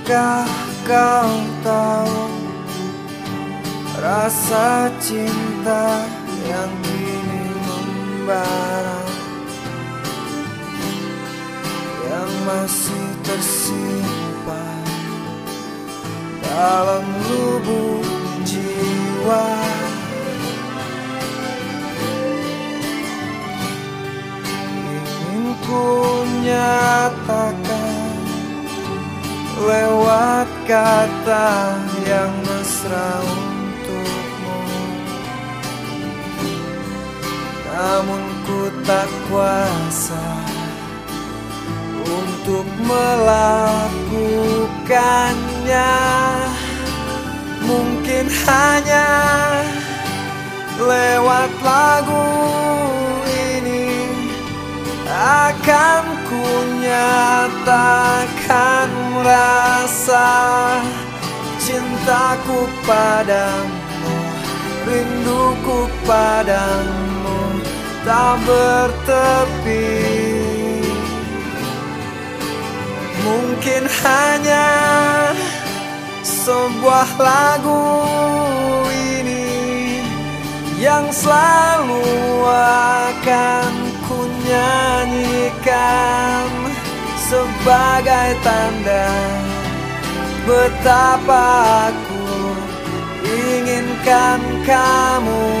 Tahukah kau tahu Rasa cinta yang kini membara Yang masih tersimpan Dalam lubuk jiwa? Ingin ku nyatakan lewat kata yang mesra untukmu. Namun ku tak kuasa untuk melakukannya. Mungkin hanya lewat lagu ini akan ku nyatakan rasa cintaku padamu Rinduku padamu tak bertepi. Mungkin hanya sebuah lagu ini Yang selalu akan ku nyanyikan Sebagai tanda Betapa aku inginkan kamu